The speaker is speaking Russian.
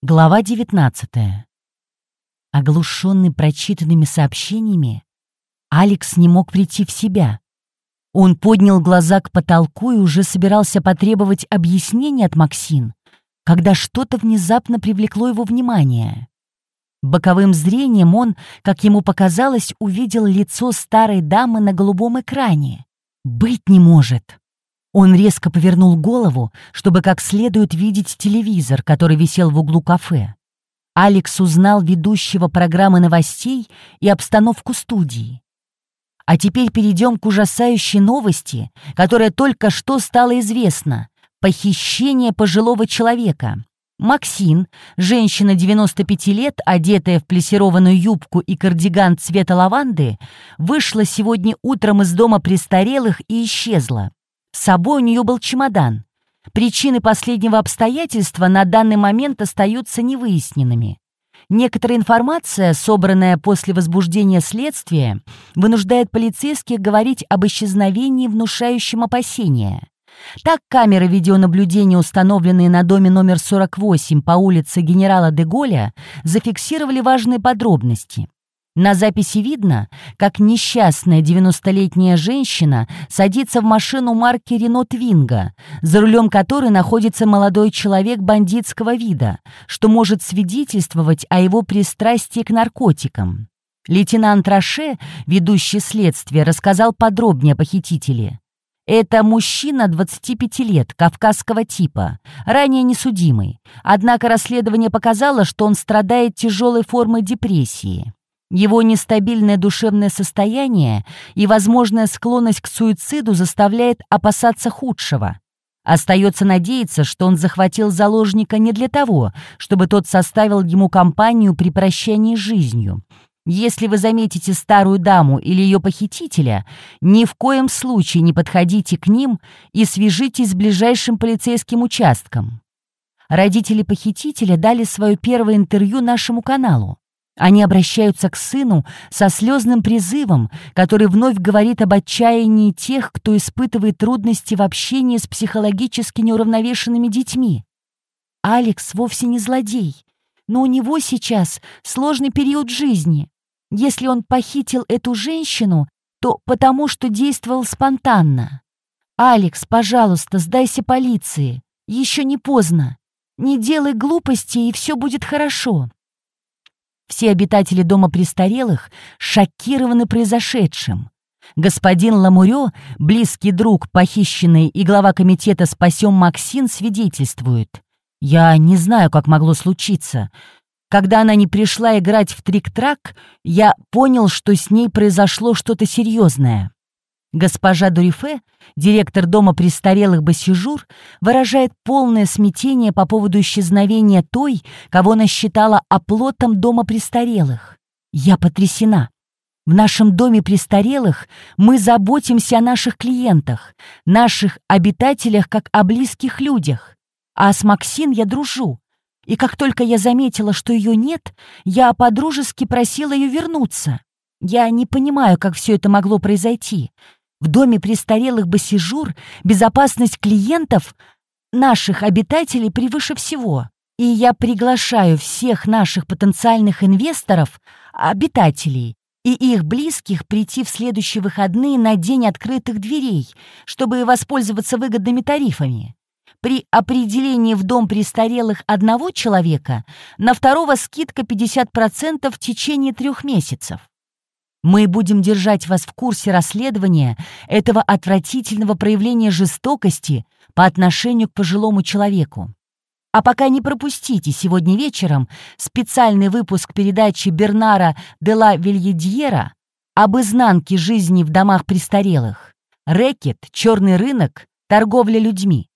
Глава 19. Оглушенный прочитанными сообщениями, Алекс не мог прийти в себя. Он поднял глаза к потолку и уже собирался потребовать объяснений от Максин, когда что-то внезапно привлекло его внимание. Боковым зрением он, как ему показалось, увидел лицо старой дамы на голубом экране. «Быть не может!» Он резко повернул голову, чтобы как следует видеть телевизор, который висел в углу кафе. Алекс узнал ведущего программы новостей и обстановку студии. А теперь перейдем к ужасающей новости, которая только что стала известна. Похищение пожилого человека. Максин, женщина 95 лет, одетая в плесированную юбку и кардиган цвета лаванды, вышла сегодня утром из дома престарелых и исчезла. Собой у нее был чемодан. Причины последнего обстоятельства на данный момент остаются невыясненными. Некоторая информация, собранная после возбуждения следствия, вынуждает полицейских говорить об исчезновении, внушающем опасения. Так камеры видеонаблюдения, установленные на доме номер 48 по улице генерала Деголя, зафиксировали важные подробности. На записи видно, как несчастная 90-летняя женщина садится в машину марки Рено Твинга, за рулем которой находится молодой человек бандитского вида, что может свидетельствовать о его пристрастии к наркотикам. Лейтенант Роше, ведущий следствие, рассказал подробнее о похитителе. Это мужчина 25 лет, кавказского типа, ранее несудимый. Однако расследование показало, что он страдает тяжелой формой депрессии. Его нестабильное душевное состояние и возможная склонность к суициду заставляет опасаться худшего. Остается надеяться, что он захватил заложника не для того, чтобы тот составил ему компанию при прощании с жизнью. Если вы заметите старую даму или ее похитителя, ни в коем случае не подходите к ним и свяжитесь с ближайшим полицейским участком. Родители похитителя дали свое первое интервью нашему каналу. Они обращаются к сыну со слезным призывом, который вновь говорит об отчаянии тех, кто испытывает трудности в общении с психологически неуравновешенными детьми. Алекс вовсе не злодей, но у него сейчас сложный период жизни. Если он похитил эту женщину, то потому что действовал спонтанно. «Алекс, пожалуйста, сдайся полиции. Еще не поздно. Не делай глупости, и все будет хорошо». Все обитатели дома престарелых шокированы произошедшим. Господин Ламурё, близкий друг похищенный и глава комитета «Спасем Максин» свидетельствует. «Я не знаю, как могло случиться. Когда она не пришла играть в трик-трак, я понял, что с ней произошло что-то серьезное. Госпожа Дурифе, директор дома престарелых Басижур, выражает полное смятение по поводу исчезновения той, кого она считала оплотом дома престарелых. Я потрясена. В нашем доме престарелых мы заботимся о наших клиентах, наших обитателях как о близких людях. А с Максин я дружу. И как только я заметила, что ее нет, я по-дружески просила ее вернуться. Я не понимаю, как все это могло произойти. В доме престарелых Басижур безопасность клиентов, наших обитателей, превыше всего. И я приглашаю всех наших потенциальных инвесторов, обитателей, и их близких прийти в следующие выходные на день открытых дверей, чтобы воспользоваться выгодными тарифами. При определении в дом престарелых одного человека на второго скидка 50% в течение трех месяцев. Мы будем держать вас в курсе расследования этого отвратительного проявления жестокости по отношению к пожилому человеку. А пока не пропустите сегодня вечером специальный выпуск передачи Бернара де ла Вильедьера об изнанке жизни в домах престарелых. Рэкет, черный рынок, торговля людьми.